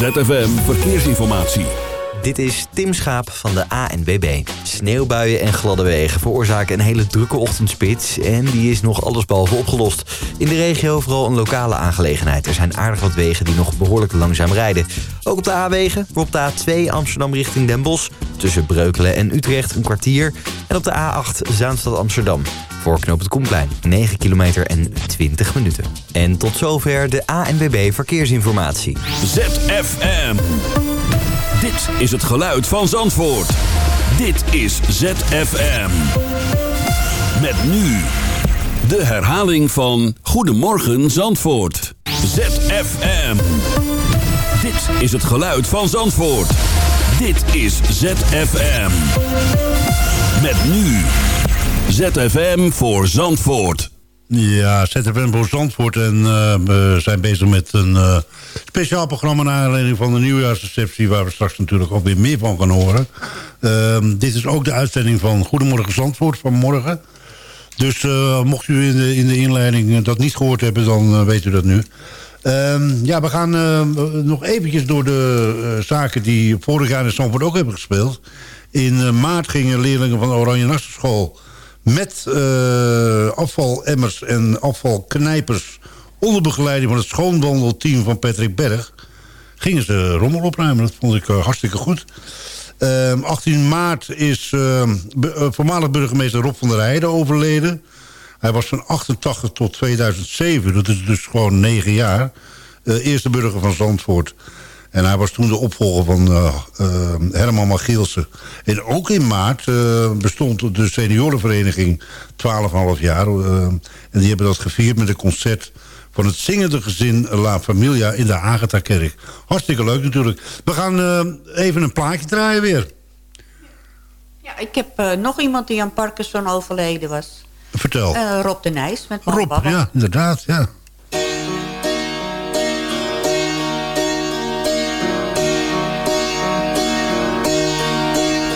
ZFM Verkeersinformatie. Dit is Tim Schaap van de ANBB. Sneeuwbuien en gladde wegen veroorzaken een hele drukke ochtendspits... en die is nog allesbehalve opgelost. In de regio vooral een lokale aangelegenheid. Er zijn aardig wat wegen die nog behoorlijk langzaam rijden. Ook op de A-wegen, op de A2 Amsterdam richting Den Bosch... tussen Breukelen en Utrecht een kwartier... en op de A8 Zaanstad Amsterdam. Voor knoop het Koenplein, 9 kilometer en 20 minuten. En tot zover de ANWB Verkeersinformatie. ZFM. Dit is het geluid van Zandvoort. Dit is ZFM. Met nu de herhaling van Goedemorgen Zandvoort. ZFM. Dit is het geluid van Zandvoort. Dit is ZFM. Met nu ZFM voor Zandvoort. Ja, ZFM voor Zandvoort. En uh, we zijn bezig met een uh, speciaal programma... naar aanleiding van de nieuwjaarsreceptie... waar we straks natuurlijk ook weer meer van gaan horen. Uh, dit is ook de uitzending van Goedemorgen Zandvoort van morgen. Dus uh, mocht u in de, in de inleiding dat niet gehoord hebben... dan weet u dat nu. Ehm, ja, we gaan nog eventjes door de zaken... die vorig jaar in Zandvoort ook hebben gespeeld. In maart gingen leerlingen van de Oranje Nachtenschool met uh, afvalemmers en afvalknijpers... onder begeleiding van het schoonwandelteam van Patrick Berg... gingen ze rommel opruimen. Dat vond ik uh, hartstikke goed. Uh, ehm, 18 maart is ehm, eh, voormalig burgemeester Rob van der Heijden overleden. Hij was van 88 tot 2007, dat is dus gewoon negen jaar... eerste burger van Zandvoort... En hij was toen de opvolger van uh, uh, Herman Magielsen. En ook in maart uh, bestond de seniorenvereniging 12,5 jaar. en die hebben dat gevierd met een concert van het zingende gezin La Familia in de Agatha-kerk. Hartstikke leuk natuurlijk. We gaan even een plaatje draaien weer. Ja, ik heb nog iemand die aan Parkinson overleden was. Vertel. Rob de Nijs met Rob, ja, inderdaad, ja.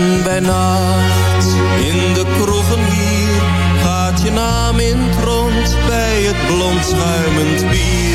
En bij nacht in de kroegen hier gaat je naam in het rond bij het blond schuimend bier.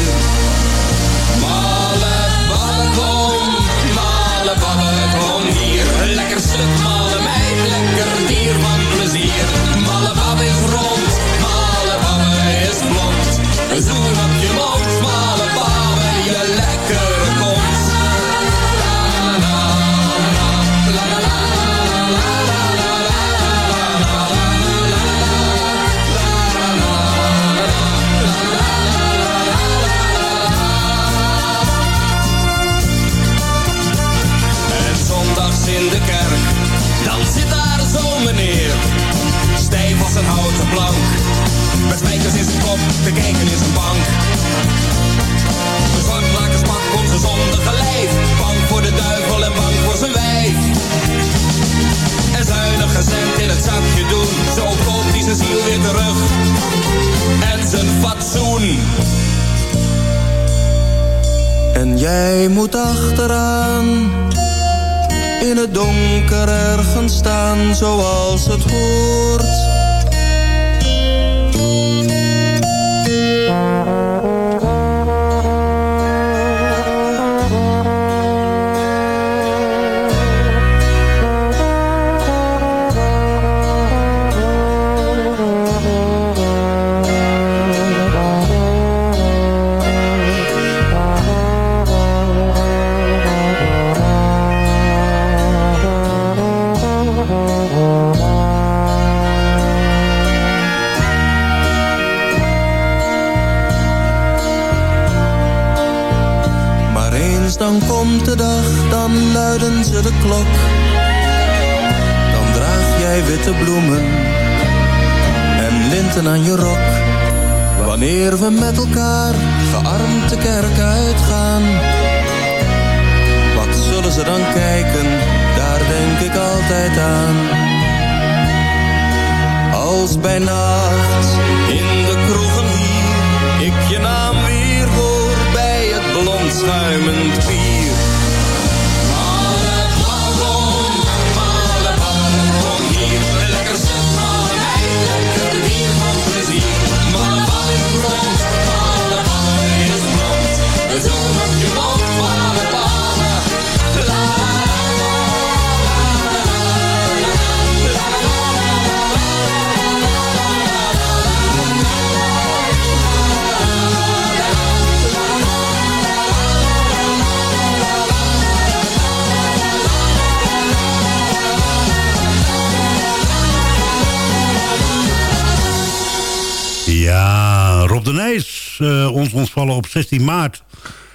Eh, ons ontvallen op 16 maart.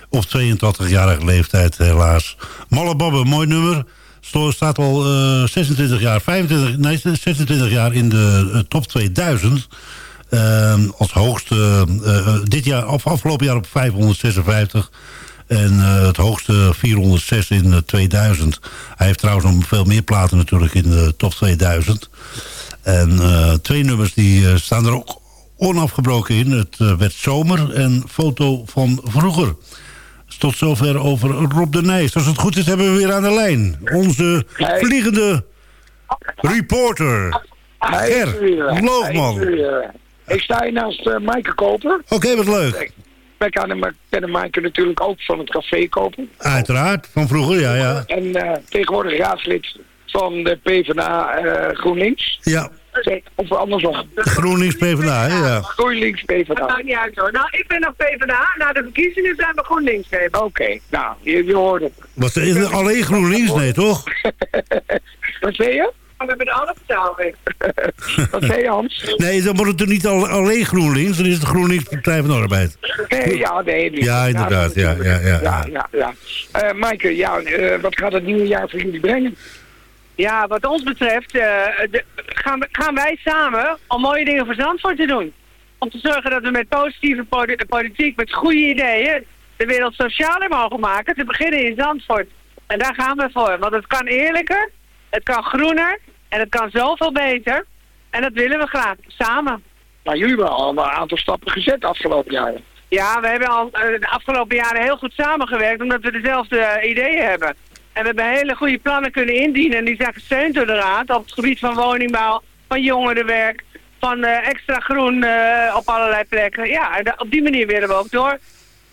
Op 82-jarige leeftijd, helaas. Malle Babbe, mooi nummer. Staat al eh, 26 jaar, 25, nee, 26 jaar in de eh, top 2000. Eh, als hoogste, eh, dit jaar, of afgelopen jaar op 556. En eh, het hoogste 406 in eh, 2000. Hij heeft trouwens nog veel meer platen natuurlijk in de top 2000. En eh, twee nummers die eh, staan er ook onafgebroken in. Het eh, werd zomer en foto van vroeger. Tot zover over Rob de Nijs. Als het goed is hebben we weer aan de lijn. Onze vliegende reporter. Ger Loogman. Oké, Ik sta hier naast uh, Maaike Koper. wat leuk. Wij kennen, kennen Maaike natuurlijk ook van het café Koper. Uiteraard, van vroeger, ja, ja. En eh, tegenwoordig raadslid van de PvdA GroenLinks. Ja, Of andersom. GroenLinks PvdA, hè, ja. GroenLinks Dat PvdA. maakt niet uit hoor. Nou, ik ben nog PvdA. Na de verkiezingen zijn we GroenLinks geven. Oké, nou, je, je hoort het. Was is het alleen GroenLinks? Nee, toch? Wat zei je? We hebben de alle vertaling. Wat zei je, Hans? Nee, dan wordt het er niet al, alleen GroenLinks. Dan is het GroenLinks Partij van de Arbeid. Nee, ja, nee. niet. Ja, inderdaad, ja, ja, ja, Ja, ja. Eh, Maaike, ja, eh, wat gaat het nieuwe jaar voor jullie brengen? Ja, wat ons betreft de- gaan, gaan wij samen om mooie dingen voor Zandvoort te doen. Om te zorgen dat we met positieve poli- politiek, met goede ideeën, de wereld socialer mogen maken. Te beginnen in Zandvoort. En daar gaan we voor. Want het kan eerlijker, het kan groener en het kan zoveel beter. En dat willen we graag, samen. Nou, jullie hebben al een aantal stappen gezet de afgelopen jaren. Ja, we hebben al eh, de afgelopen jaren heel goed samengewerkt omdat we dezelfde eh, ideeën hebben. En we hebben hele goede plannen kunnen indienen en die zijn gesteund door de Raad op het gebied van woningbouw, van jongerenwerk, van eh, extra groen eh, op allerlei plekken. Ja, en op die manier willen we ook door.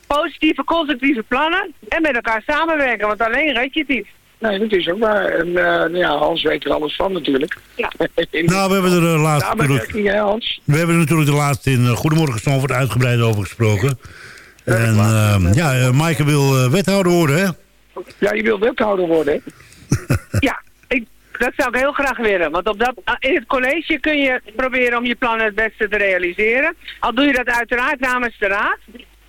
Positieve, constructieve plannen en met elkaar samenwerken, want alleen red je het niet. Nee, dat is ook waar. En eh, nou ja, Hans weet er alles van natuurlijk. Ja. Nou, we hebben er de laatste natuurlijk... samenwerking, hè, Hans? We hebben er natuurlijk de laatste in eh, Goedemorgen Stanford uitgebreid over gesproken. En ehm, ja, Maaike wil eh, wethouder worden, hè? Ja, je wil wethouder worden? Ja, ik, dat zou ik heel graag willen. Want op dat, in het college kun je proberen om je plannen het beste te realiseren. Al doe je dat uiteraard namens de raad.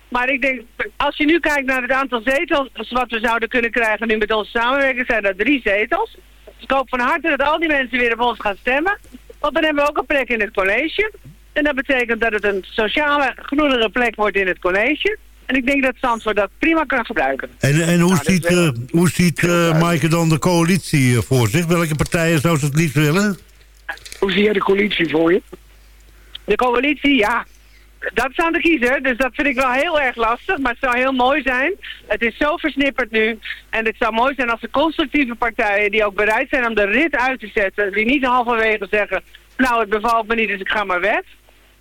Maar ik denk, als je nu kijkt naar het aantal zetels wat we zouden kunnen krijgen nu met onze samenwerking, zijn dat drie zetels. Dus ik hoop van harte dat al die mensen weer op ons gaan stemmen. Want dan hebben we ook een plek in het college. En dat betekent dat het een sociale, groenere plek wordt in het college. En ik denk dat Zandvoort dat prima kan gebruiken. En, en hoe is ziet, eh, hoe ziet eh, Maaike dan de coalitie eh, voor zich? Welke partijen zou ze het liefst willen? Hoe zie jij de coalitie voor je? De coalitie, ja. Dat is aan de kiezer, dus dat vind ik wel heel erg lastig. Maar het zou heel mooi zijn. Het is zo versnipperd nu. En het zou mooi zijn als de constructieve partijen... die ook bereid zijn om de rit uit te zetten... die niet halverwege zeggen... nou, het bevalt me niet, dus ik ga maar weg.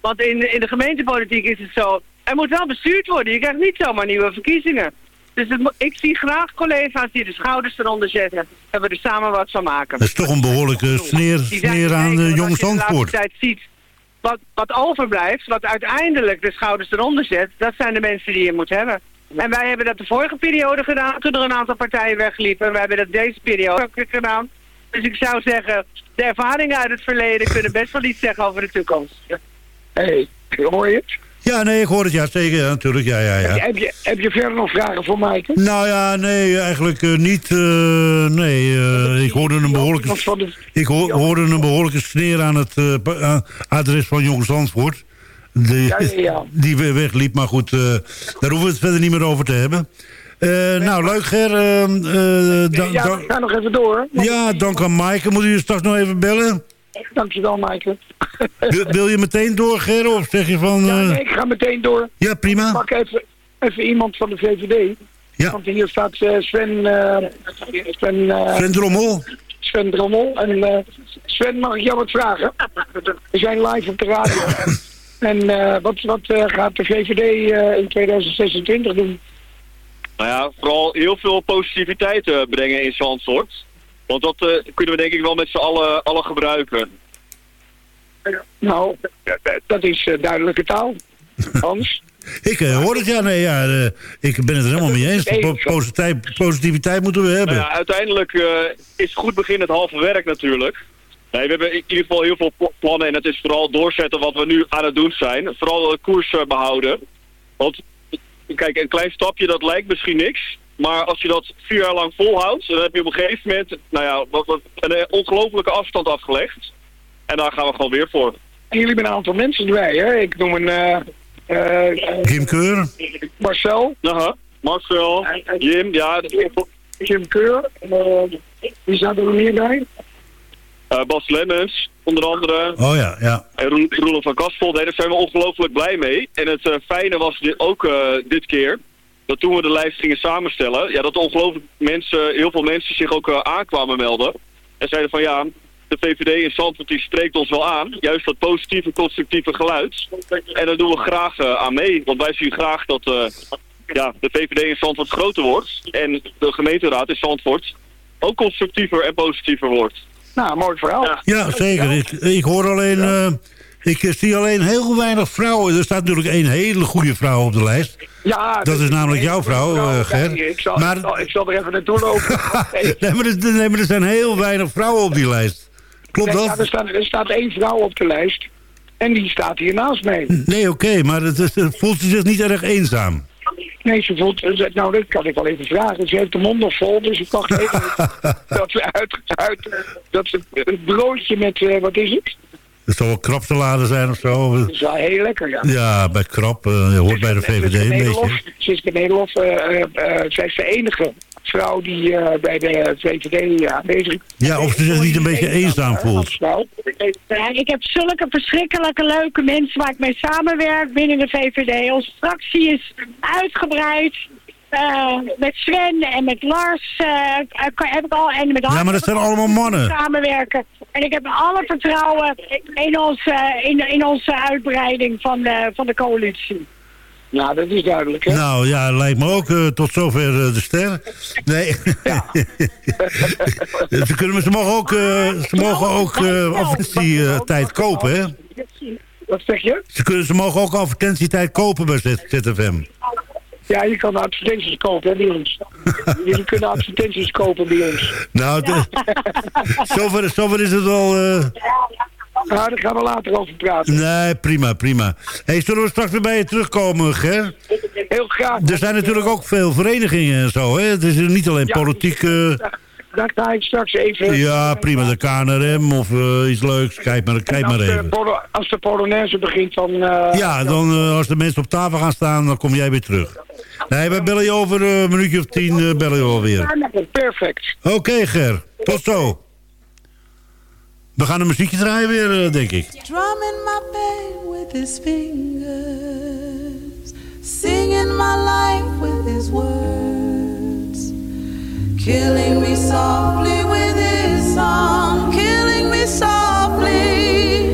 Want in, in de gemeentepolitiek is het zo... er moet wel bestuurd worden. Je krijgt niet zomaar nieuwe verkiezingen. Dus het ik zie graag collega's die de schouders eronder zetten... en we er samen wat van maken. Dat is toch een behoorlijke sneer, sneer aan uh, want Jong als je de laatste Zandvoort. tijd ziet wat, wat overblijft, wat uiteindelijk de schouders eronder zet, dat zijn de mensen die je moet hebben. En wij hebben dat de vorige periode gedaan, toen er een aantal partijen wegliepen. Wij hebben dat deze periode ook gedaan. Dus ik zou zeggen, de ervaringen uit het verleden kunnen best wel iets zeggen over de toekomst. Hé, hey, hoor je het? Ja, nee, ik hoor het, ja, zeker, ja, natuurlijk, ja, ja, ja. Heb, je, heb je verder nog vragen voor Maaike? Nou ja, nee, eigenlijk eh, niet. eh, nee, eh, ik hoorde een behoorlijke, ik ho- hoorde een behoorlijke sneer aan het adres van Jong Zandvoort. Die, Ja, ja, die weer wegliep, maar goed, daar hoeven we het verder niet meer over te hebben. Nou, leuk Ger. ja, we gaan nog even door. ja, dank aan Maaike. Moet u straks nog even bellen? Dankjewel, Maaike. Wil, wil je meteen door, Ger? Of zeg je van... Ja, eh, nee, ik ga meteen door. ja, prima. Pak even, even iemand van de VVD. Ja, Want hier staat eh, Sven, eh, Sven, eh, Sven Drommel. Sven Drommel. En eh, Sven, mag ik jou wat vragen? We zijn live op de radio. en eh, wat, wat eh, gaat de VVD eh, in 2026 doen? Nou ja, vooral heel veel positiviteit brengen in Zandvoort. Want dat eh, kunnen we denk ik wel met z'n allen, allen gebruiken. Nou, dat is eh, duidelijke taal. Hans? Ik eh, hoor het, ja, nee, ja, eh, ik ben het er helemaal mee eens. Po- positiviteit, positiviteit moeten we hebben. Nou ja, uiteindelijk eh, is goed begin het halve werk natuurlijk. Nee, we hebben in ieder geval heel veel pl- plannen en het is vooral doorzetten wat we nu aan het doen zijn. Vooral de koers eh, behouden. Want kijk, een klein stapje dat lijkt misschien niks. Maar als je dat vier jaar lang volhoudt, dan heb je op een gegeven moment nou ja, wat, wat, een eh, ongelofelijke afstand afgelegd. En daar gaan we gewoon weer voor. En jullie hebben een aantal mensen erbij, hè? Ik noem een eh, eh, eh, Keur. Marcel, Aha, Marcel, Jim, ja, Jim Keur. wie staat er meer bij? eh, Bas Lemmens, onder andere. Oh ja, ja. En Roel- Roelof van Kastel, nee, daar zijn we ongelooflijk blij mee. En het eh, fijne was dit ook eh, dit keer, dat toen we de lijst gingen samenstellen, ja, dat ongelooflijk mensen, heel veel mensen zich ook eh, aankwamen melden. En zeiden van ja, de VVD in Zandvoort die spreekt ons wel aan. Juist dat positieve, constructieve geluid. En daar doen we graag eh, aan mee. Want wij zien graag dat eh, ja, de VVD in Zandvoort groter wordt. En de gemeenteraad in Zandvoort ook constructiever en positiever wordt. Nou, mooi verhaal. Ja. Ja, zeker. Ik, ik hoor alleen... eh, ik eh, zie alleen heel weinig vrouwen. Er staat natuurlijk één hele goede vrouw op de lijst. Ja, Dat is namelijk jouw vrouw, eh, Ger. Ja, ik, zal, Maar- ik, zal, ik zal er even naartoe lopen. Nee, maar er, nee, maar er zijn heel weinig vrouwen op die lijst. Klopt nee, ja, er, dat? staat, er staat één vrouw op de lijst. En die staat hier naast mij. Nee, oké, maar het, het voelt ze zich niet erg eenzaam. Nee, ze voelt... Nou, dat kan ik wel even vragen. Ze heeft de mond nog vol, dus ik dacht even dat ze uit... uit dat ze een broodje met... eh, wat is het? Het zal wel krapsalade zijn of zo. Dat is wel heel lekker, ja. Ja, bij krap. eh, je hoort bij de VVD een beetje. Siska Nederlof, eh, eh, eh, zij is de enige vrouw die eh, bij de VVD aanwezig is. Ja, of ze zich niet een beetje eenzaam voelt. Ja, ik heb zulke verschrikkelijke leuke mensen waar ik mee samenwerk binnen de VVD. Onze fractie is uitgebreid. Eh, met Sven en met Lars eh, heb ik al en met Ja, maar dat zijn allemaal mannen. samenwerken. En ik heb alle vertrouwen in onze, in, in onze uitbreiding van de, van de coalitie. ja, dat is duidelijk, hè? Nou ja, lijkt me ook eh, tot zover eh, de ster. Nee. ze, kunnen, ze mogen ook, eh, ze mogen ook eh, advertentietijd kopen, hè? Wat zeg je? Ze, kunnen, ze mogen ook advertentietijd kopen bij ZFM. Ja, je kan advertenties kopen hè, bij ons. Jullie kunnen advertenties kopen bij ons. Nou, de, zover, zover is het wel... eh, Nou, daar gaan we later over praten. nee, prima, prima. Hey, zullen we straks weer bij je terugkomen, Ger? Heel graag. Er zijn natuurlijk ook veel verenigingen en zo, hè? Het is niet alleen Ja. politiek... eh, Daar ga ik straks even... ja, prima, de KNRM of eh, iets leuks. Kijk maar, kijk maar de, even. als de Polonaise begint, dan... Ja, dan als de mensen op tafel gaan staan, dan kom jij weer terug. Nee, wij bellen je over een minuutje of tien, eh, bellen je alweer. Perfect. Oké, Ger. Tot zo. We gaan een muziekje draaien weer, eh, denk ik. Drumming my pain with his fingers, singing my life with his words, killing me softly with his song, killing me softly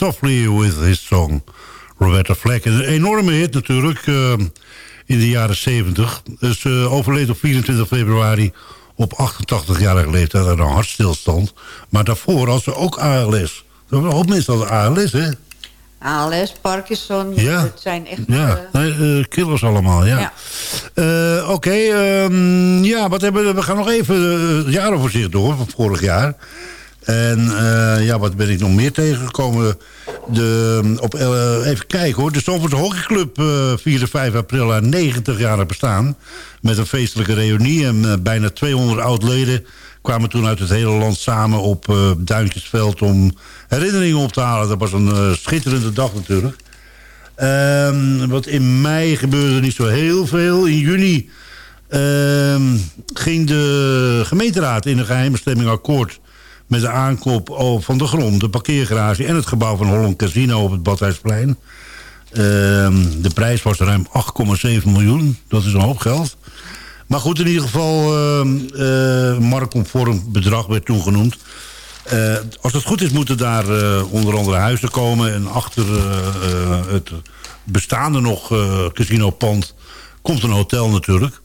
Softly with his song Roberta Fleck. Een enorme hit natuurlijk eh, in de jaren 70. Dus uh, overleed op 24 februari op 88-jarige leeftijd aan een hartstilstand. Maar daarvoor had ze ook ALS. Er hoop dat ALS, hè? ALS, Parkinson, ja. Het zijn echt... Ja, eh, killers allemaal, ja. Oké, ehm, ja, wat hebben we? we gaan nog even jaren voor zich door van vorig jaar. En eh, ja, wat ben ik nog meer tegengekomen? De, op, eh, even kijken hoor. De Zandvoortse Hockeyclub uh, en 5 april aan 90 jaar bestaan. Met een feestelijke reunie. En eh, bijna 200 oud-leden kwamen toen uit het hele land samen op Duintjesveld... om herinneringen op te halen. Dat was een schitterende dag natuurlijk. Ehm, um, want in mei gebeurde niet zo heel veel. In juni ehm, ging de gemeenteraad in een geheime stemming akkoord met de aankoop van de grond, de parkeergarage... en het gebouw van Holland Casino op het Badhuisplein. Uh, de prijs was ruim 8,7 miljoen. Dat is een hoop geld. Maar goed, in ieder geval, ehm, eh, marktconform bedrag werd toen genoemd. Eh, als het goed is, moeten daar eh, onder andere huizen komen... en achter het bestaande nog casino-pand komt een hotel natuurlijk...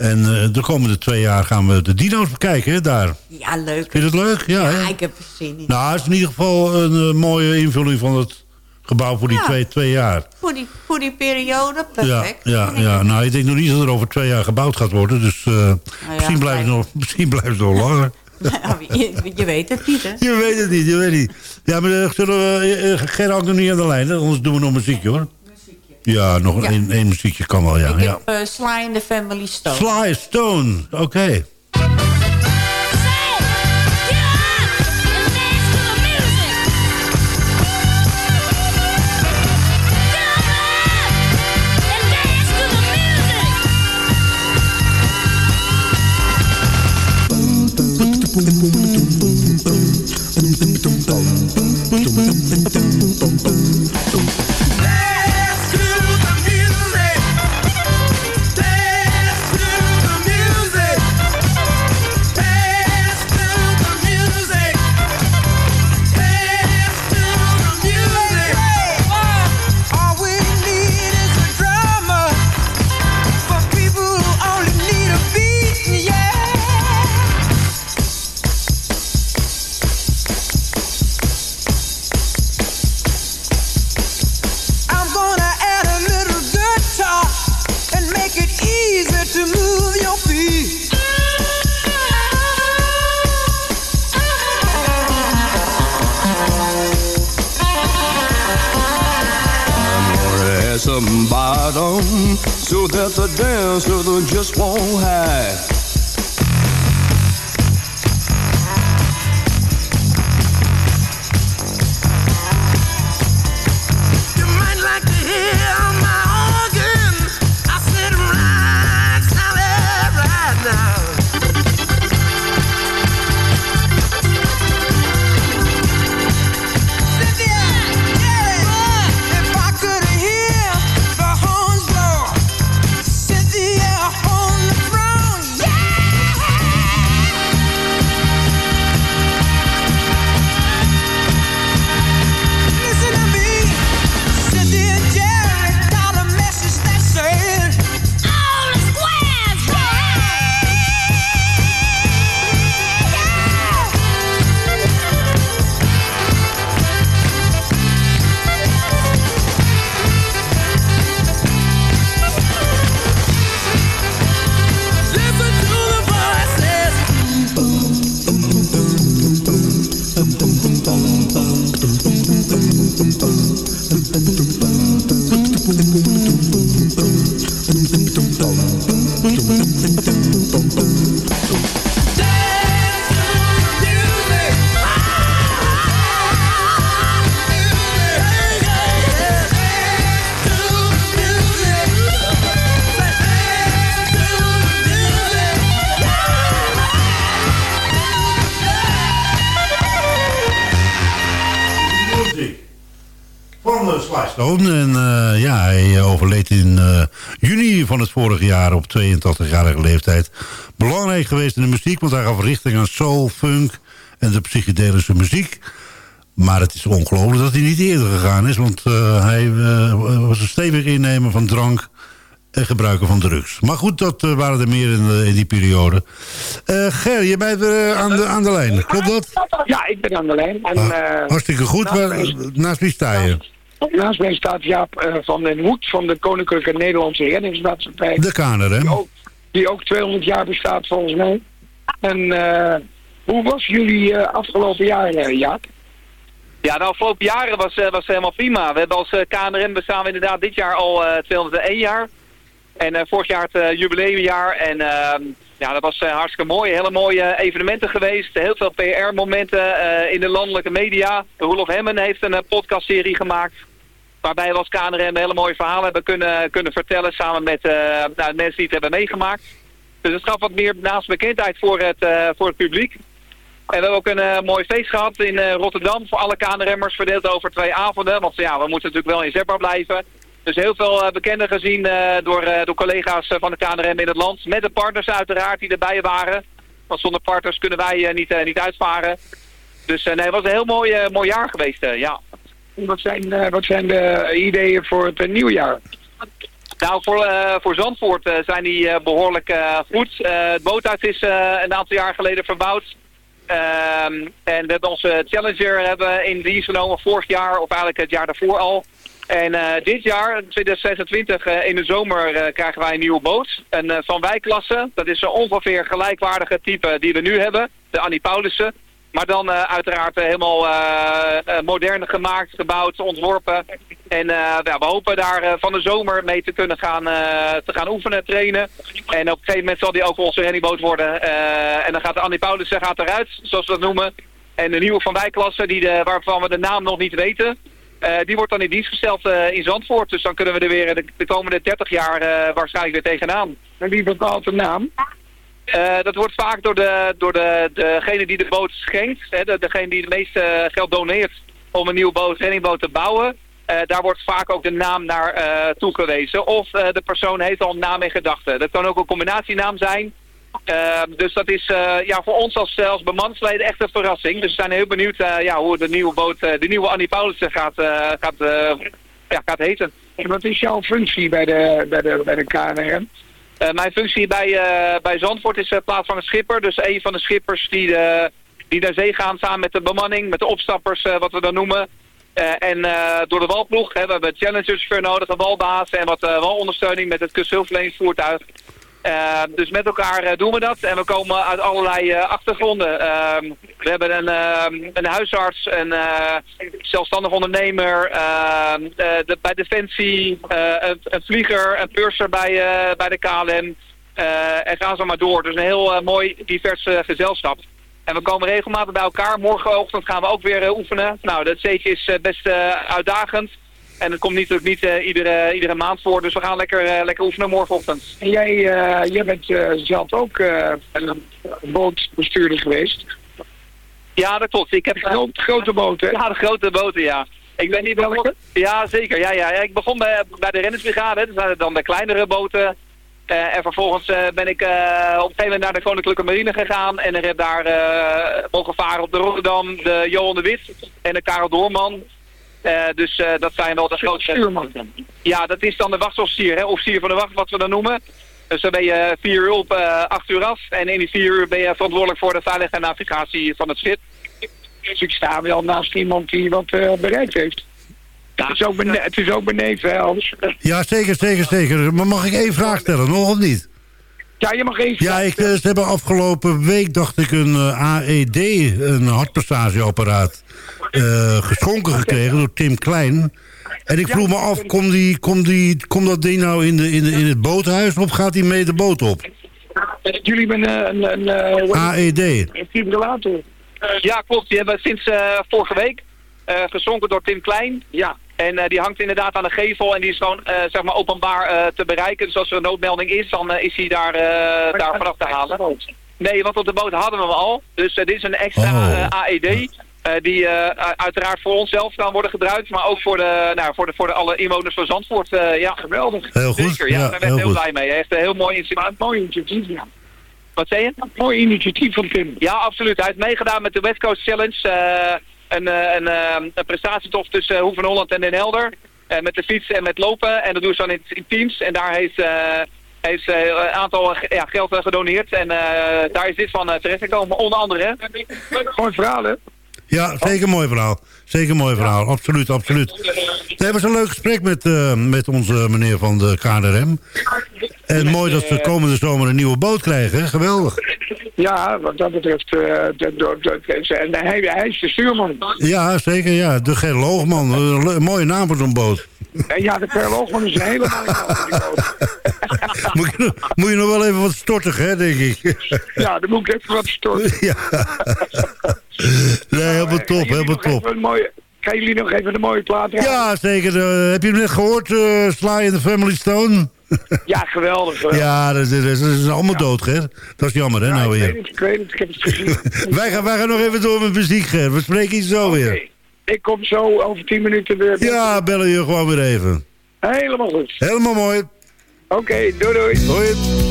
En de komende twee jaar gaan we de dino's bekijken, hè, daar. Ja, leuk. Vind je het leuk? Ja, ja ik heb er zin in. Nou, het is in ieder geval een mooie invulling van het gebouw voor die Ja. twee, twee jaar. Voor die, voor die periode, perfect. Ja, ja, ja, nou, ik denk nog niet dat er over twee jaar gebouwd gaat worden. Dus eh, misschien, blijft het nog, misschien blijft het nog langer. Ja, je, je weet het niet, hè? Je weet het niet, je weet niet. Ja, maar uh, zullen we... Uh, Ger hangt nog niet aan de lijn, hè? anders doen we nog muziekje, hoor. Ja, nog Ja. één één muziekje kan wel, ja. ik ja. heb uh, Sly in the Family Stone. Sly Stone, oké. I'm op 82-jarige leeftijd. Belangrijk geweest in de muziek, want hij gaf richting aan soul, funk en de psychedelische muziek. Maar het is ongelooflijk dat hij niet eerder gegaan is, want eh, hij eh, was een stevig innemer van drank en gebruiken van drugs. Maar goed, dat eh, waren er meer in, die periode. Ger, je bent eh, aan, de, aan de lijn, klopt dat? Ja, ik ben aan de lijn. En, eh, Hartstikke goed, naast mij- naast wie sta je? Naast mij staat Jaap eh, van den Hoed van de Koninklijke Nederlandse Reddingsmaatschappij. De hè? Die ook, die ook 200 jaar bestaat volgens mij. En eh, hoe was jullie eh, afgelopen jaar, Jaap? Ja, de afgelopen jaren was, eh, was helemaal prima. We hebben als KNRM bestaan we inderdaad dit jaar al eh 201 jaar. En eh, vorig jaar het jubileumjaar. En ehm, ja, dat was eh, hartstikke mooi. Hele mooie evenementen geweest. Heel veel PR-momenten eh, in de landelijke media. Roelof Hemmen heeft een podcastserie gemaakt. Waarbij we als KNRM hele mooie verhalen hebben kunnen, kunnen vertellen. Samen met eh, nou, mensen die het hebben meegemaakt. Dus het gaf wat meer naamsbekendheid voor het, eh, voor het publiek. En we hebben ook een eh, mooi feest gehad in Rotterdam voor alle KNRM'ers verdeeld over twee avonden. Want ja, we moeten natuurlijk wel inzetbaar blijven. Dus heel veel bekenden gezien door, door collega's van de KNRM in het land. Met de partners uiteraard die erbij waren. Want zonder partners kunnen wij niet, niet uitvaren. Dus nee, het was een heel mooi, mooi jaar geweest, ja. Wat zijn, eh, wat zijn de ideeën voor het eh, nieuwjaar? Nou, voor, eh, voor Zandvoort zijn die eh, behoorlijk eh, goed. Het boothuis is een aantal jaar geleden verbouwd. Ehm, en we hebben onze Challenger hebben in dienst genomen vorig jaar, of eigenlijk het jaar daarvoor al. En dit jaar, 2026, eh, in de zomer krijgen wij een nieuwe boot. Een Van Wij-klasse. Dat is een ongeveer gelijkwaardige type die we nu hebben. De Annie Paulussen. Maar dan eh, uiteraard eh, helemaal eh, modern gemaakt, gebouwd, ontworpen. En ja, we hopen daar van de zomer mee te kunnen gaan, te gaan oefenen, trainen. En op een gegeven moment zal die ook onze rallyboot worden. En dan gaat Annie Paulussen gaat eruit, zoals we dat noemen. En de nieuwe Van Wij-klasse, die waarvan we de naam nog niet weten... die wordt dan in dienst gesteld in Zandvoort. Dus dan kunnen we er weer de, de komende 30 jaar waarschijnlijk weer tegenaan. En wie bepaalt de naam? Eh, dat wordt vaak door, de, door de, degene die de boot schenkt, hè, de, degene die het meeste geld doneert om een nieuwe boot, reddingboot te bouwen. Eh, daar wordt vaak ook de naam naar eh, toegewezen. Of de persoon heeft al een naam in gedachten. Dat kan ook een combinatienaam zijn. Dus dat is ja, voor ons als, als bemansleden echt een verrassing. Dus we zijn heel benieuwd ja, hoe de nieuwe boot, de nieuwe Annie Paulussen gaat, gaat, ja, gaat heten. En wat is jouw functie bij de, bij de, bij de KNRM? Eh, mijn functie bij, eh, bij Zandvoort is uh, plaatsvangend schipper. Dus een van de schippers die, die naar zee gaan samen met de bemanning, met de opstappers, eh, wat we dan noemen. Eh, en eh, door de walploeg, hè, we hebben challengers voor nodig, een walbaas en wat walondersteuning met het kusthulpverleningsvoertuig. Uh, dus met elkaar uh, doen we dat en we komen uit allerlei uh, achtergronden. Uh, we hebben een, uh, een huisarts, een zelfstandig ondernemer, ehm, de, bij Defensie, een, een, vlieger, een purser bij, bij de KLM. en gaan zo maar door. Dus een heel mooi divers gezelschap. En we komen regelmatig bij elkaar. Morgenochtend gaan we ook weer oefenen. Nou, dat zeetje is best uitdagend. En het komt natuurlijk niet uh, iedere, iedere maand voor, dus we gaan lekker, uh, lekker oefenen morgenochtend. En jij, uh, jij bent zelf ook een bootbestuurder geweest? Ja, dat klopt. Ik heb Groot, grote boten? Ja, de grote boten, ja. Ik ben niet begonnen. Ja, zeker. Ja, ja. Ik begon bij, bij de rennersbrigade, dat zijn dan de kleinere boten. en vervolgens ben ik op een gegeven moment naar de Koninklijke Marine gegaan. En ik heb daar mogen varen op de Rotterdam, de Johan de Wit en de Karel Doorman. Uh, dus uh, dat zijn wel de grootste... Stuurman. Ja, dat is dan de wachtofficier, hè? officier van de wacht, wat we dan noemen. Dus dan ben je vier uur op, uh, acht uur af. En in die vier uur ben je verantwoordelijk voor de veilige navigatie van het schip. Dus ik sta wel naast iemand die wat bereikt heeft. Ja, het, is ook het is ook beneden, hè, Hans? Ja, zeker, zeker, zeker. Maar mag ik één vraag stellen, nog of niet? Ja, je mag één Ja, ik, ze hebben afgelopen week, dacht ik, een AED, een hartmassageapparaat... Uh, geschonken gekregen door Tim Klein. En ik vroeg me af, komt die, kom die, kom dat ding nou in, de, in, de, in het boothuis of gaat hij mee de boot op? Jullie hebben een, een, een AED. Een fibrillator. Ja, klopt. Die hebben we sinds uh, vorige week uh, geschonken door Tim Klein. Ja. En die hangt inderdaad aan de gevel en die is gewoon zeg maar openbaar te bereiken. Dus als er een noodmelding is, dan is hij daar, daar vanaf te halen. Nee, want op de boot hadden we hem al. Dus dit is een extra oh. AED. Uh, die uh, uiteraard voor onszelf kan worden gebruikt, maar ook voor de, nou, voor de, voor de alle inwoners van Zandvoort. Uh, ja, geweldig. Heel goed. Zeker, ja, ja, daar ben ik heel, heel blij mee. Hij heeft een heel mooi initiatief. mooi initiatief, ja. Wat zei je? Een mooi initiatief van Tim. Ja, absoluut. Hij heeft meegedaan met de West Coast Challenge. een, een, een prestatietocht tussen Hoeven Holland en Den Helder. met de fiets en met lopen. En dat doen ze dan in, in teams. En daar heeft heeft uh, een aantal ja, geld gedoneerd. En uh, daar is dit van uh, terechtgekomen, onder andere. Mooi verhaal, hè? Ja, zeker mooi verhaal. Zeker mooi verhaal, absoluut, absoluut. We hebben zo'n leuk gesprek met, uh, met onze meneer van de KNRM. En mooi dat ze komende zomer een nieuwe boot krijgen, geweldig. Ja, wat dat betreft, uh, de, de, de, en hij, hij is de stuurman. Ja, zeker, ja. De Gerloogman, een mooie naam voor zo'n boot. Ja, de Gerloogman is een hele mooie naam voor die boot. moet, je, moet je nog wel even wat stortigen, hè, denk ik. ja, dan moet ik even wat storten. ja. Nee, helemaal top, helemaal top. Mooie, kan jullie nog even een mooie plaat hebben? Ja, zeker. Uh, heb je hem net gehoord, uh, Sly in the Family Stone? Ja, geweldig. geweldig. Ja, dat is, dat is allemaal ja. dood, Ger. Dat is jammer, hè, ja, nou ik weer. Weet het, ik weet het, ik heb het gezien. wij, gaan, wij gaan nog even door met muziek, Ger. We spreken je zo okay. weer. Ik kom zo over tien minuten weer. Ja, bellen je gewoon weer even. Helemaal goed. Helemaal mooi. Oké, doei doei. Doei.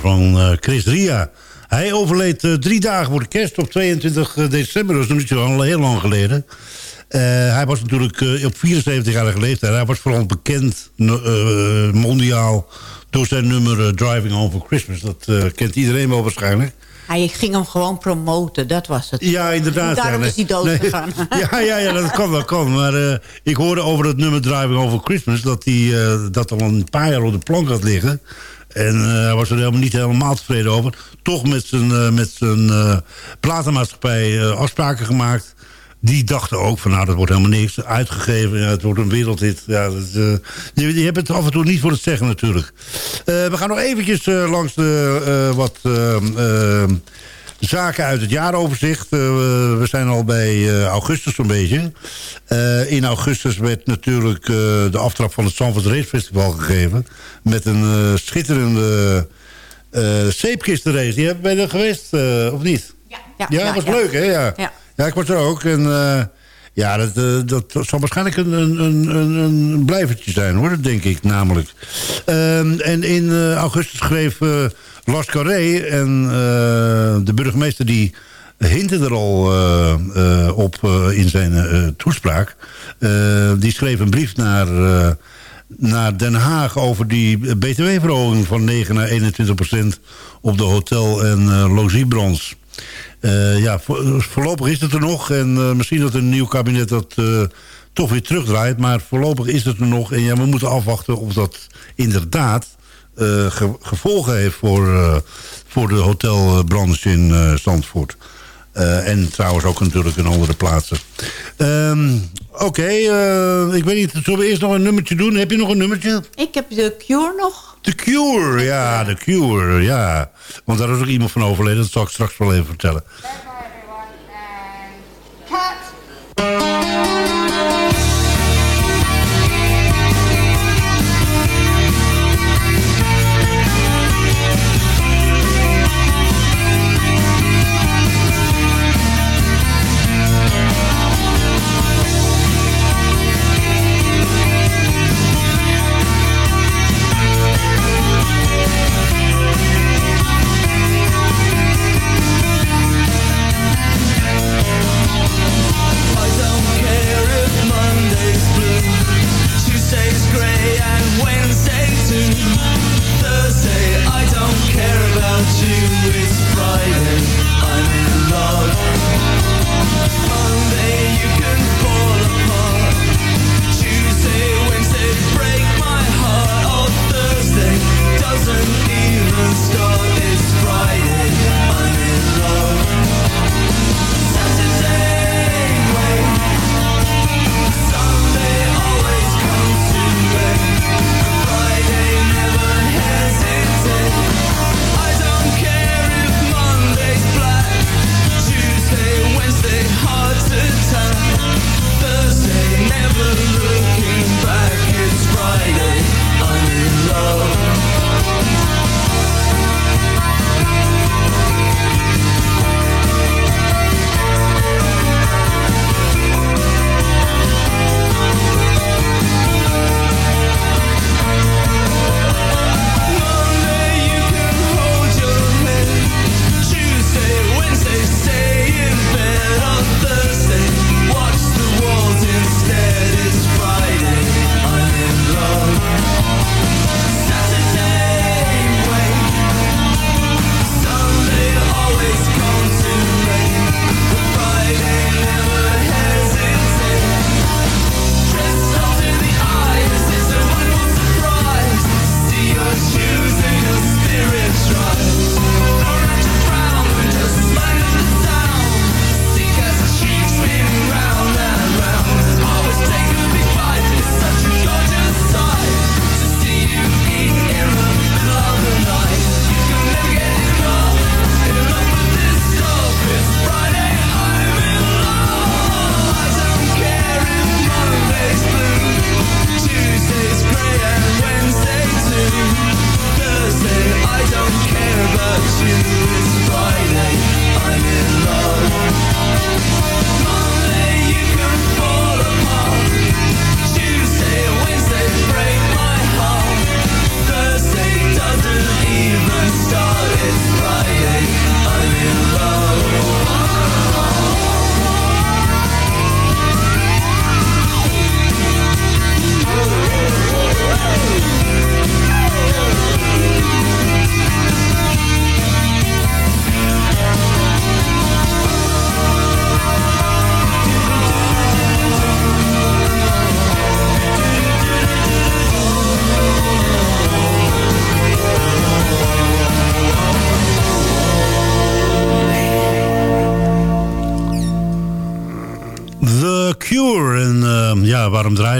Van eh, Chris Ria Hij overleed eh, drie dagen voor de kerst op 22 december. Dat is nog niet zo al heel lang geleden. Eh, hij was natuurlijk eh, op 74-jarige leeftijd. Hij was vooral bekend eh, mondiaal door zijn nummer eh, Driving Home for Christmas. Dat eh, kent iedereen wel waarschijnlijk. Hij ging hem gewoon promoten, dat was het. Ja, inderdaad. Daarom ja, is hij dood nee. gegaan. ja, ja, ja, dat kan, dat kan. Maar eh, ik hoorde over het nummer Driving Over Christmas... dat hij eh, dat al een paar jaar op de plank had liggen. En eh, hij was er helemaal niet helemaal tevreden over. Toch met zijn, eh, met zijn eh, platenmaatschappij afspraken gemaakt. Die dachten ook van nou, dat wordt helemaal niks. Uitgegeven, ja, het wordt een wereldhit. Ja, dat, eh, je, je hebt het af en toe niet voor het zeggen natuurlijk. We gaan nog eventjes langs de, wat... zaken uit het jaaroverzicht. Eh, we zijn al bij eh, augustus zo'n beetje. Eh, in augustus werd natuurlijk eh, de aftrap van het Zandvoort Race Festival gegeven. Met een eh, schitterende eh zeepkistenrace. Die hebben ben je er geweest, of niet? Ja, Ja, was leuk hè? Ja. Ja. Ja. ik was er ook. En eh, ja, dat, eh, dat zal waarschijnlijk een, een, een, een- blijvertje zijn hoor, dat denk ik namelijk. Ehm, en in eh, augustus schreef eh Lars Carré en de burgemeester die hintte er al op in zijn toespraak. Die schreef een brief naar, naar Den Haag over die btw-verhoging van 9 naar 21 procent op de hotel- en logiebranche. Eh, ja, vo- voorlopig is het er nog. En eh, misschien dat een nieuw kabinet dat eh, toch weer terugdraait. Maar voorlopig is het er nog. En ja, we moeten afwachten of dat inderdaad ge- gevolgen heeft voor, voor de hotelbranche in Zandvoort. En trouwens ook natuurlijk in andere plaatsen. Ehm, Oké, ik weet niet, zullen we eerst nog een nummertje doen? Heb je nog een nummertje? Ik heb de Cure nog. The Cure, ja, The Cure, ja. Want daar is ook iemand van overleden, dat zal ik straks wel even vertellen.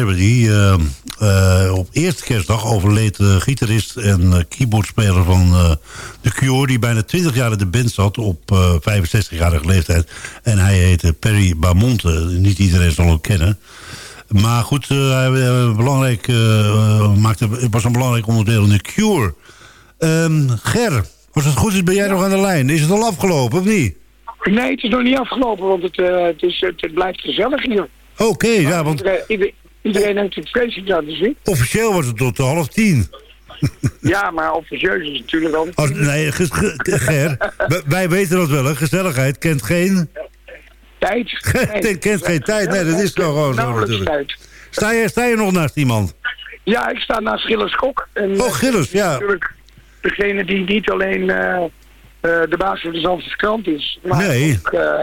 We die. Eh, eh, op eerste kerstdag overleed de gitarist en eh, keyboardspeler van The Cure... die bijna 20 jaar in de band zat op eh 65-jarige leeftijd. En hij heette Perry Bamonte. Niet iedereen zal hem kennen. Maar goed, hij belangrijk, maakte, was een belangrijk onderdeel in The Cure. Ehm, Ger, als het goed is ben jij nog aan de lijn. Is het al afgelopen of niet? Nee, het is nog niet afgelopen, want het, het, is, het, het blijft gezellig hier. Oké, ja, want ieder- iedereen heeft het zin. officieel was het tot half tien. Ja, maar officieus is het natuurlijk wel... Als, nee, ge- ge- Ger, wij- weten dat wel, hè. Gezelligheid kent geen... Tijd. kent, kent geen tijd, nee, dat is toch gewoon zo natuurlijk. tijd. Sta je, sta je nog naast iemand? Ja, ik sta naast Gilles Kok. En, Oh, Gilles, ja. Natuurlijk degene die niet alleen eh, eh, de baas van de Zandvoortse krant is, maar Nee. ook, eh,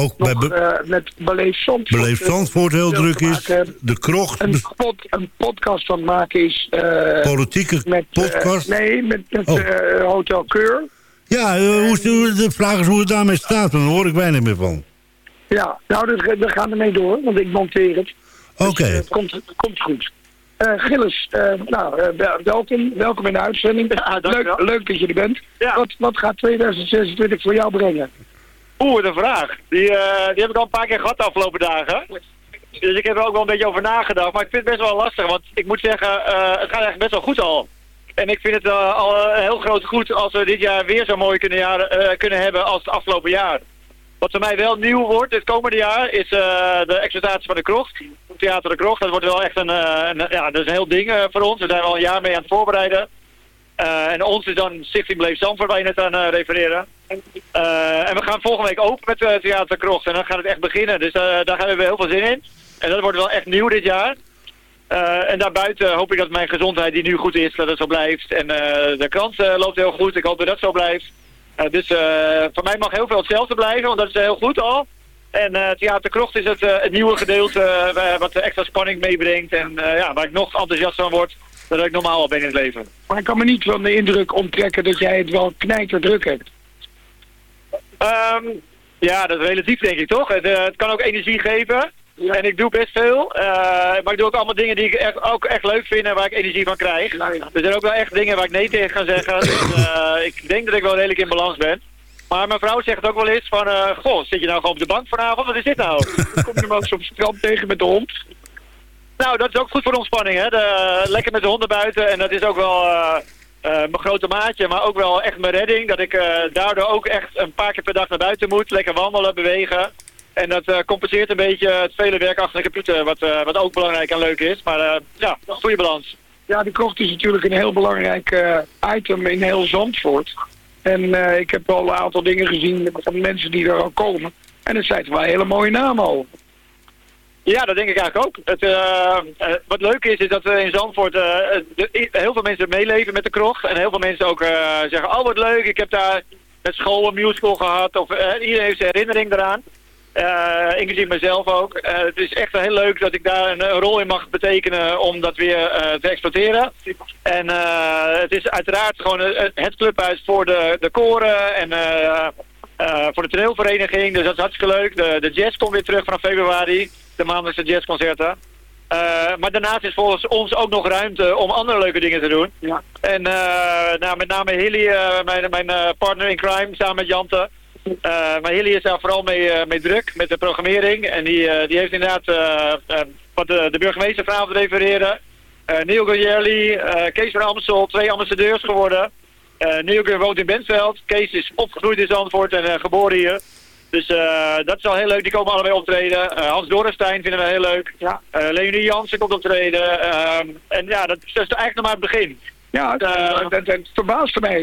Ook bij nog Be- eh, met Beleef Zandvoort. Beleef Zandvoort heel veel druk is. De krocht, Een, pod, een podcast van maken is... eh, politieke met, eh, podcast. nee, met, met Oh. eh, Hotel Keur. Ja, hoe is de, vraag is hoe het daarmee staat, daar hoor ik weinig meer van. Ja, nou, dat, daar gaan we mee door, want ik monteer het. Oké. Dus, eh, het, komt, het komt goed. Eh Gilles, eh, nou, wel- welkom, welkom in de uitzending. leuk, leuk dat je er bent. Wat, wat gaat 2026 voor jou brengen? Oeh, een vraag. Die, eh, die heb ik al een paar keer gehad de afgelopen dagen. Dus ik heb er ook wel een beetje over nagedacht. Maar ik vind het best wel lastig. Want ik moet zeggen, eh, het gaat eigenlijk best wel goed al. En ik vind het eh, al een heel groot goed als we dit jaar weer zo mooi kunnen, jaar, eh, kunnen hebben als het afgelopen jaar. Wat voor mij wel nieuw wordt dit komende jaar is de exploitatie van de krocht. Theater de krocht, dat wordt wel echt een, ja, dat is een heel ding voor ons. We zijn al een jaar mee aan het voorbereiden. En ons is dan Stichting Bleef Zandvoort, waar je net aan eh, refereerde. Eh, en we gaan volgende week open met uh, Theater Krocht. En dan gaat het echt beginnen. Dus eh, daar hebben we heel veel zin in. En dat wordt wel echt nieuw dit jaar. Eh, en daarbuiten hoop ik dat mijn gezondheid die nu goed is, dat het zo blijft. En eh, de krant eh, loopt heel goed. Ik hoop dat dat zo blijft. Eh, dus eh, voor mij mag heel veel hetzelfde blijven, want dat is heel goed al. En eh Theater Krocht is het, eh, het nieuwe gedeelte eh, wat extra spanning meebrengt. En eh, ja, waar ik nog enthousiast van word, dat ik normaal al ben in het leven. Maar ik kan me niet van de indruk onttrekken dat jij het wel knijterdruk hebt. Ehm, ja, dat is relatief denk ik toch. Het, eh, het kan ook energie geven. En ik doe best veel. Eh, maar ik doe ook allemaal dingen die ik echt, ook echt leuk vind en waar ik energie van krijg. Er zijn ook wel echt dingen waar ik nee tegen ga zeggen. Dus, eh, ik denk dat ik wel redelijk in balans ben. Maar mijn vrouw zegt ook wel eens van... goh, zit je nou gewoon op de bank vanavond? Wat is dit nou? Kom je wel eens op het strand tegen met de hond? Nou, dat is ook goed voor de ontspanning, hè. De, lekker met de honden buiten. En dat is ook wel mijn grote maatje, maar ook wel echt mijn redding. Dat ik eh, daardoor ook echt een paar keer per dag naar buiten moet. Lekker wandelen, bewegen. En dat eh, compenseert een beetje het vele werk achter de computer. Wat, eh, wat ook belangrijk en leuk is. Maar eh, ja, goede balans. Ja, de krocht is natuurlijk een heel belangrijk eh, item in heel Zandvoort. En eh, ik heb al een aantal dingen gezien van mensen die er al komen. En het zijn wel hele mooie namen al. Ja, dat denk ik eigenlijk ook. Het, eh, eh, wat leuk is, is dat we in Zandvoort eh, heel veel mensen meeleven met de krocht. En heel veel mensen ook zeggen, oh wat leuk, ik heb daar met school een musical gehad. Of iedereen heeft zijn herinnering eraan. Inclusief mezelf ook. Het is echt heel leuk dat ik daar een, rol in mag betekenen om dat weer te exploiteren. En het is uiteraard gewoon het clubhuis voor de, de koren en voor de toneelvereniging. Dus dat is hartstikke leuk. De, de jazz komt weer terug vanaf februari. De maandelijkse jazzconcerten. Eh, maar daarnaast is volgens ons ook nog ruimte om andere leuke dingen te doen. Ja. En eh, nou, met name Hilly, eh, mijn, mijn partner in crime, samen met Jante. Maar Hilly is daar vooral mee, mee druk met de programmering. En die, die heeft inderdaad wat de, de burgemeester vanavond refereren. Eh Neil Goyerli, Kees van Amstel, twee ambassadeurs geworden. Neil woont in Bentveld. Kees is opgegroeid in Zandvoort en geboren hier. Dus eh, dat is al heel leuk. Die komen allebei optreden. Eh, Hans Dorrestein vinden we heel leuk. Ja. Eh, Leonie Jansen komt optreden. Ehm, en ja, dat is, dat is eigenlijk nog maar het begin. Ja, het, Eh, dat, dat verbaasde mij.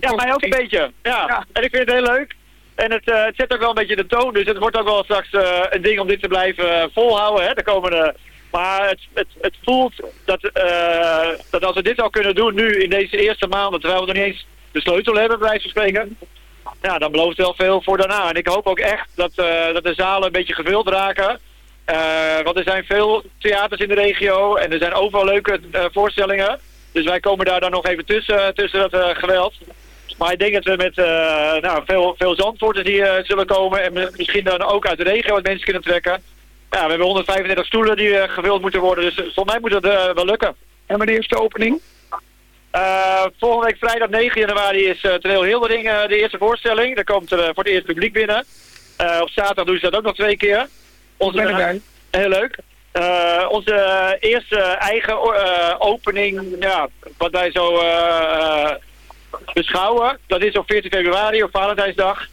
Ja, mij ook een beetje. Ja. En ik vind het heel leuk. En het, het zet ook wel een beetje de toon. Dus het wordt ook wel straks een ding om dit te blijven volhouden. Hè, de komende... Maar het, het, het voelt dat, dat als we dit al kunnen doen nu in deze eerste maanden... terwijl we nog niet eens de sleutel hebben, bij wijze van spreken... Ja, dan belooft het wel veel voor daarna. En ik hoop ook echt dat, eh, dat de zalen een beetje gevuld raken. Eh, want er zijn veel theaters in de regio en er zijn overal leuke eh, voorstellingen. Dus wij komen daar dan nog even tussen, tussen dat geweld. Maar ik denk dat we met nou, veel, veel Zandvoorters hier zullen komen. En misschien dan ook uit de regio wat mensen kunnen trekken. Ja, we hebben 135 stoelen die gevuld moeten worden, dus volgens mij moet dat wel lukken. En wanneer is de opening? Eh, volgende week vrijdag 9 januari is uh, Toneel Hildering uh, de eerste voorstelling. Daar komt er voor het eerst publiek binnen. op zaterdag doen ze dat ook nog twee keer. Onze, ben erbij. Heel leuk. onze eerste eigen opening, ja, wat wij zo beschouwen, dat is op 14 februari, op Valentijnsdag.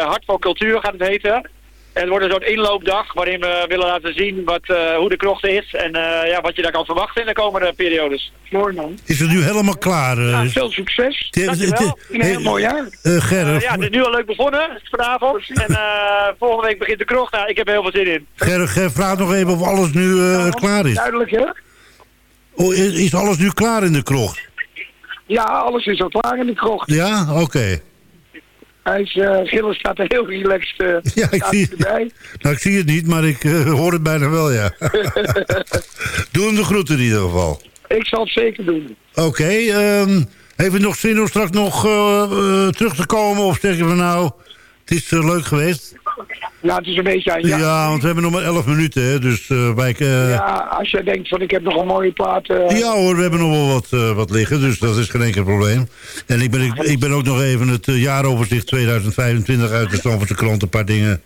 Hart voor Cultuur gaat het heten. En het wordt een soort inloopdag waarin we willen laten zien wat, uh, hoe de krocht is. En uh, ja, wat je daar kan verwachten in de komende periodes. Mooi man. Is het nu helemaal klaar? Uh, ja, veel succes. Dankjewel. Een heel mooi jaar. Gerrit. ja, het is nu al leuk begonnen vanavond. En volgende week begint de krocht. Nou, ik heb er heel veel zin in. Gerrit, vraag nog even of alles nu ja, klaar is. Duidelijk hè? Oh, is, is, alles nu klaar in de krocht? Ja, alles is al klaar in de krocht. Ja, oké. Okay. Hij is, uh, Gilles staat er heel relaxed uh, ja, ik zie, erbij. Nou, ik zie het niet, maar ik uh, hoor het bijna wel, ja. Doe hem de groeten in ieder geval. Ik zal het zeker doen. Oké, okay, um, heeft u nog zin om straks nog terug te komen? Of zeg je van nou, het is leuk geweest? Ja, het is een beetje aan Ja, want we hebben nog maar 11 minuten, hè, dus uh, wij... Uh... Ja, als jij denkt van ik heb nog een mooie plaat... Uh... Ja hoor, we hebben nog wel wat, wat liggen, dus dat is geen enkel probleem. En ik ben, ik, ik ben ook nog even het jaaroverzicht 2025 uit de Stamfordse krant, een paar dingen.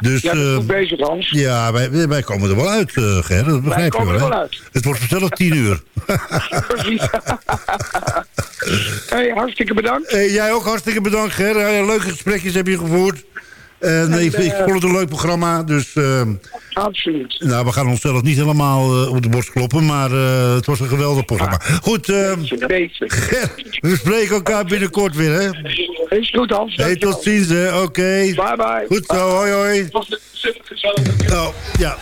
Dus, ja, dat goed bezig, Hans. Ja, wij, wij komen er wel uit, Ger, dat begrijp wij je wel, hè? Uit. Het wordt vanzelf 10 uur. Precies. hey, hartstikke bedankt. Hey, jij ook hartstikke bedankt, Ger. Leuke gesprekjes heb je gevoerd. En, en ik, ik vond het een leuk programma, dus... Uh, Absoluut. Nou, we gaan onszelf niet helemaal uh, op de borst kloppen, maar uh, het was een geweldig programma. Goed, uh, we spreken elkaar binnenkort weer, hè? Is goed, Hans. Hey, tot ziens, hè? Oké. Okay. Bye, bye. Goed zo, hoi, hoi. Oh, ja.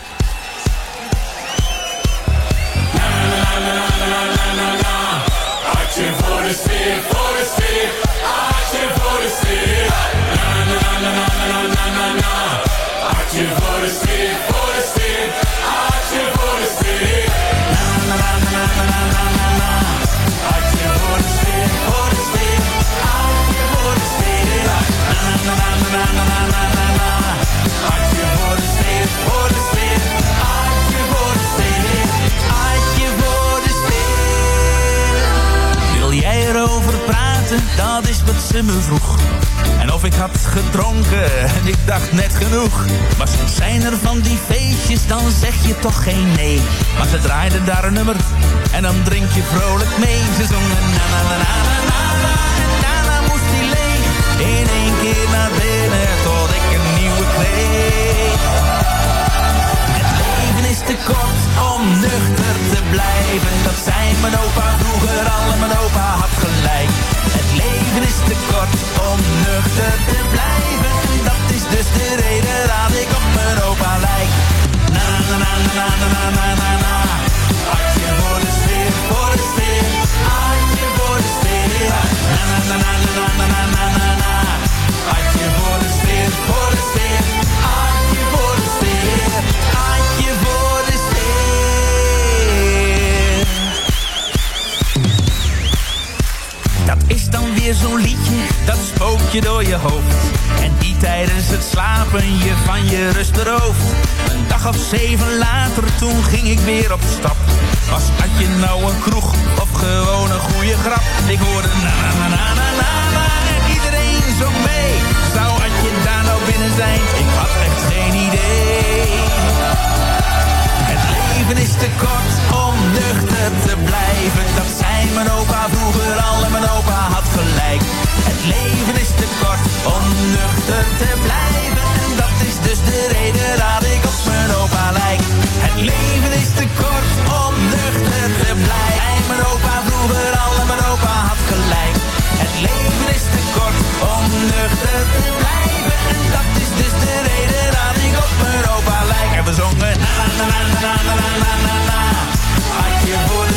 Hartje voor de sfeer, voor de sfeer. Hartje voor de sfeer, voor de voor de sfeer. Hartje voor de sfeer, voor de sfeer. Voor de. Hartje voor de voor de voor de. Hartje voor. Wil jij erover praten? Dat is wat ze me vroeg. Of ik had gedronken en ik dacht net genoeg. Maar soms zijn er van die feestjes, dan zeg je toch geen nee. Maar ze draaiden daar een nummer en dan drink je vrolijk mee. Ze zongen na na na na na na en daarna moest die leeg. In één keer naar binnen tot ik een nieuwe kreeg. Het leven is te kort om nuchter blijven. Dat zei mijn opa vroeger al en mijn opa had gelijk. Het leven is te kort om nuchter te blijven. En dat is dus de reden dat ik op mijn opa lijk. Na na na na na na na na. Hartje voor de sfeer, voor de sfeer. Hartje voor de sfeer. Na na na na na na na na na na. Hartje voor de sfeer, voor de sfeer. Is dan weer zo'n liedje, dat spookt je door je hoofd. En die tijdens het slapen je van je rust berooft. Een dag of zeven later, toen ging ik weer op stap. Was had je nou een kroeg of gewoon een goede grap? Ik hoorde na na na na na na en iedereen zong mee. Zou had je daar nou binnen zijn? Ik had echt geen idee. Het leven is te kort nuchter te blijven. Dat zei mijn opa vroeger al en mijn opa had gelijk. Het leven is te kort om nuchter te blijven. En dat is dus de reden dat ik op mijn opa lijk. Het leven is te kort om nuchter te blijven. Mijn opa vroeger al en mijn opa had gelijk. Het leven is te kort om nuchter te blijven. En dat is dus de reden dat ik op mijn opa lijk. En we zongen na na na na na na na na can't hold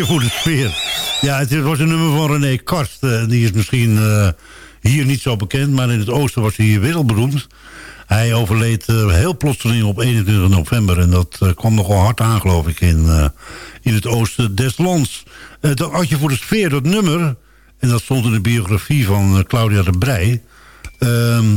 je voor de sfeer. Ja, het was een nummer van René Karst. Eh, die is misschien eh, hier niet zo bekend, maar in het oosten was hij hier wereldberoemd. Hij overleed eh, heel plotseling op 21 november. En dat kwam nogal hard aan, geloof ik, in, in het oosten des lands. Dat had je voor de sfeer dat nummer... en dat stond in de biografie van Claudia de Brij... ehm,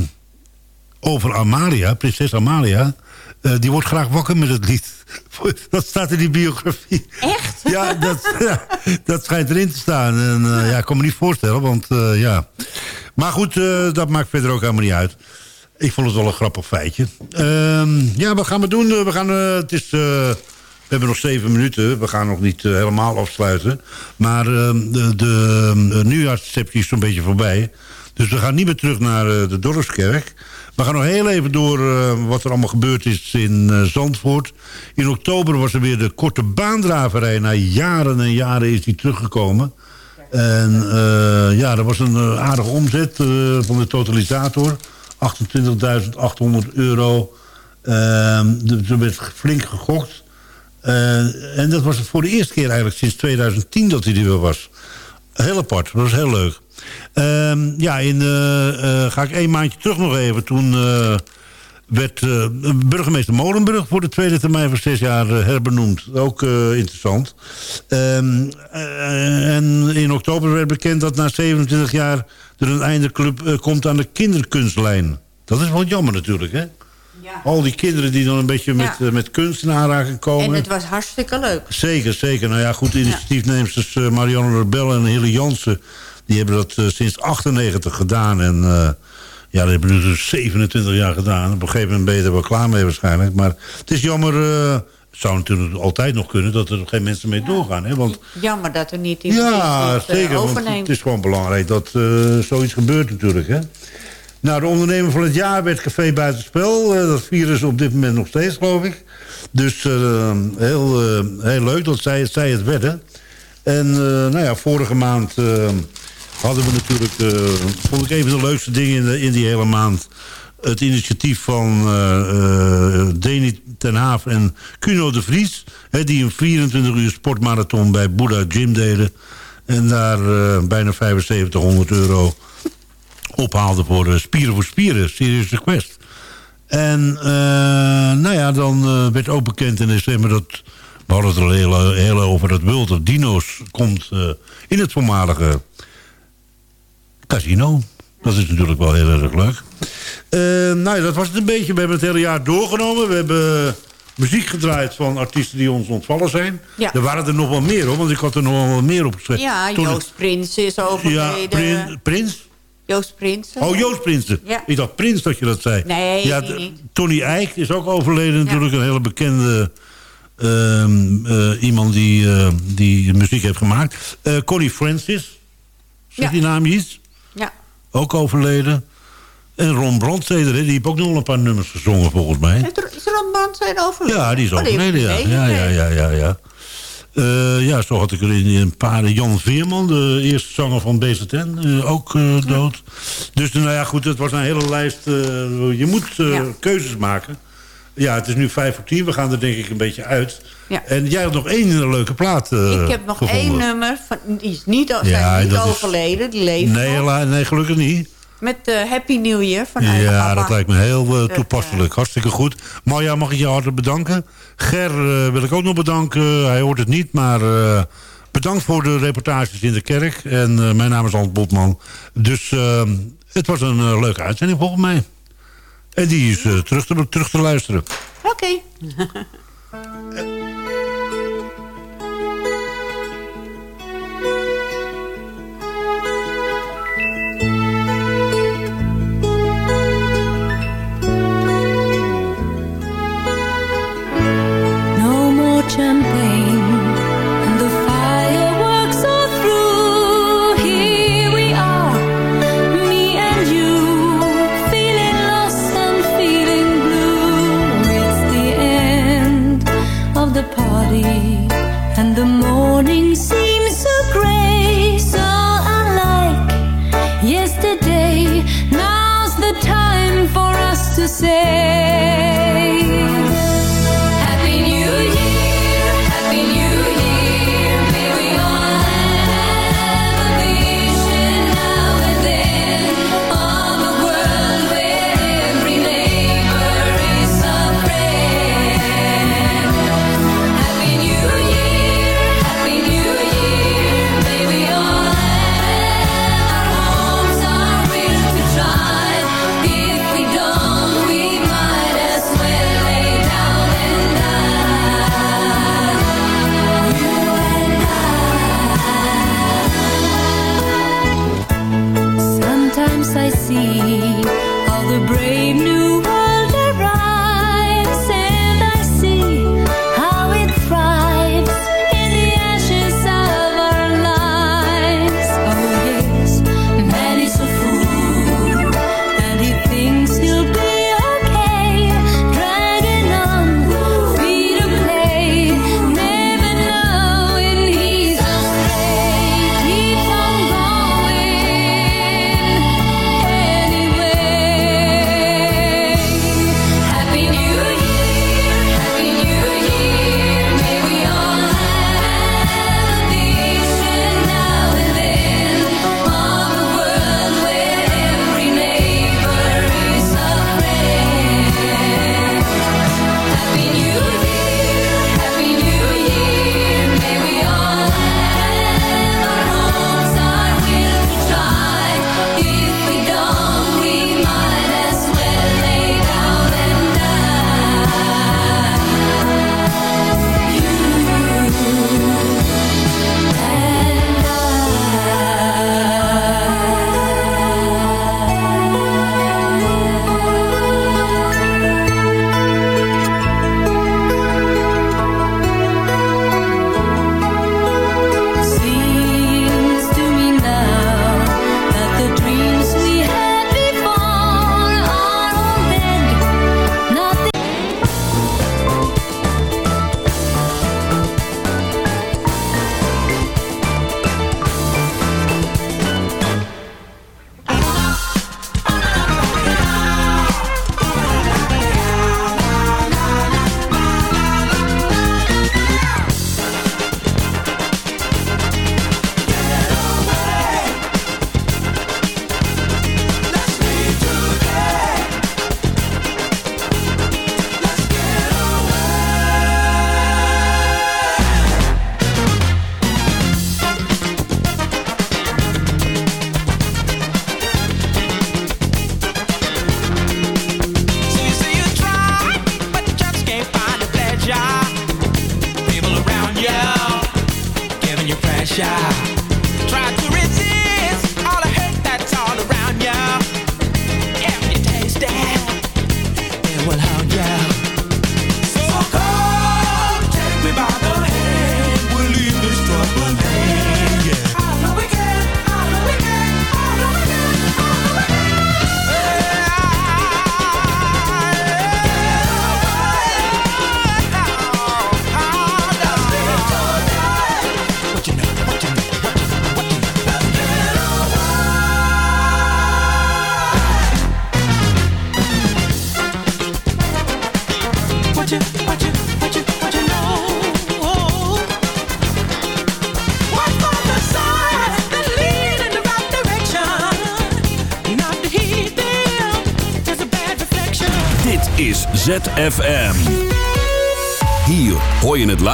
over Amalia, prinses Amalia... eh, die wordt graag wakker met het lied. Dat staat in die biografie. Echt? Ja, dat, ja, dat schijnt erin te staan. En eh, ja, ik kan me niet voorstellen, want eh, ja... Maar goed, dat maakt verder ook helemaal niet uit. Ik vond het wel een grappig feitje. Ehm, ja, wat gaan we doen? We, gaan, het is, we hebben nog zeven minuten. We gaan nog niet helemaal afsluiten. Maar ehm, de, de, de nieuwjaarsreceptie is zo'n beetje voorbij. Dus we gaan niet meer terug naar de Dorpskerk. We gaan nog heel even door eh, wat er allemaal gebeurd is in eh, Zandvoort. In oktober was er weer de korte baandraverij. Na jaren en jaren is die teruggekomen. En eh, ja, er was een aardige omzet van de totalisator. 28.800 euro. Ehm, er er werd flink gegokt. En dat was voor de eerste keer eigenlijk sinds 2010 dat hij er weer was. Heel apart, dat was heel leuk. Ehm, ja, in, eh, eh, ga ik één maandje terug nog even. Toen eh, werd burgemeester Molenburg voor de tweede termijn van zes jaar herbenoemd. Ook interessant. Ehm, eh, en in oktober werd bekend dat na 27 jaar er een eindeclub komt aan de kinderkunstlijn. Dat is wel jammer natuurlijk, hè? Al die kinderen die dan een beetje met, Ja. met kunst in aanraking komen. En het was hartstikke leuk. Zeker, zeker. Nou ja, goed, initiatiefnemers uh, Marianne Rebel en Hille Jansen... die hebben dat eh, sinds 98 gedaan. En eh, ja, dat hebben ze dus 27 jaar gedaan. Op een gegeven moment ben je er wel klaar mee waarschijnlijk. Maar het is jammer... eh, het zou natuurlijk altijd nog kunnen dat er geen mensen mee doorgaan. Hè? Want Jammer dat er niet iemand ja, is zeker. Want het is gewoon belangrijk dat zoiets gebeurt natuurlijk. Hè? Nou, de ondernemer van het jaar werd Café Buitenspel. Eh, dat vieren ze op dit moment nog steeds, geloof ik. Dus heel, heel leuk dat zij, zij het werden. En nou ja, vorige maand hadden we natuurlijk... eh, vond ik een van de leukste dingen in, in die hele maand... het initiatief van eh, Deni ten Haaf en Cuno de Vries... Hè, die een 24 uur sportmarathon bij Buddha Gym deden... en daar bijna 7500 euro ophaalde voor Spieren voor Spieren, Serious Request. En nou ja, dan werd ook bekend in december dat... we hadden het al heel, heel over dat of Dino's komt in het voormalige casino. Dat is natuurlijk wel heel erg leuk. Eh, nou ja, dat was het een beetje. We hebben het hele jaar doorgenomen. We hebben muziek gedraaid van artiesten die ons ontvallen zijn. Ja. Er waren er nog wel meer hoor, want ik had er nog wel meer op geschreven. Ja, Toen het- Joost Prins is overleden. Ja, Prin- Prins? Joost Prins. Oh, Joost Prinsen. Ja. Ik dacht Prins dat je dat zei. Nee, ja, niet. Tony Eijk is ook overleden. Natuurlijk een hele bekende ehm, eh, iemand die, eh, die muziek heeft gemaakt. Eh, Connie Francis. Zegt Ja. die naam je iets? Ook overleden. En Ron Brandsteder, die heeft ook nog een paar nummers gezongen volgens mij. Is Ron Brand zijn overleden? Ja, die is Oh, overleden, ja. Ja, ja, ja, ja, ja. Eh, ja, zo had ik er in een paar... Jan Veerman, de eerste zanger van BZN, eh, ook eh, dood. Dus nou ja, goed, het was een hele lijst. je moet keuzes maken. Ja, het is nu vijf voor tien. We gaan er denk ik een beetje uit. Ja. En jij had nog één leuke plaat eh, Ik heb nog gevonden. één nummer, van, die is niet, Ja, zijn niet overleden, die leven Nee, nog. nee, gelukkig niet. Met eh, Happy New Year van Ja, dat lijkt me heel eh, toepasselijk. Hartstikke goed. Marja, mag ik je hartelijk bedanken. Ger wil ik ook nog bedanken. Hij hoort het niet, maar bedankt voor de reportages in de kerk. En mijn naam is Hans Botman. Dus eh, het was een leuke uitzending volgens mij. En die is terug, te, terug te luisteren. Oké. Jump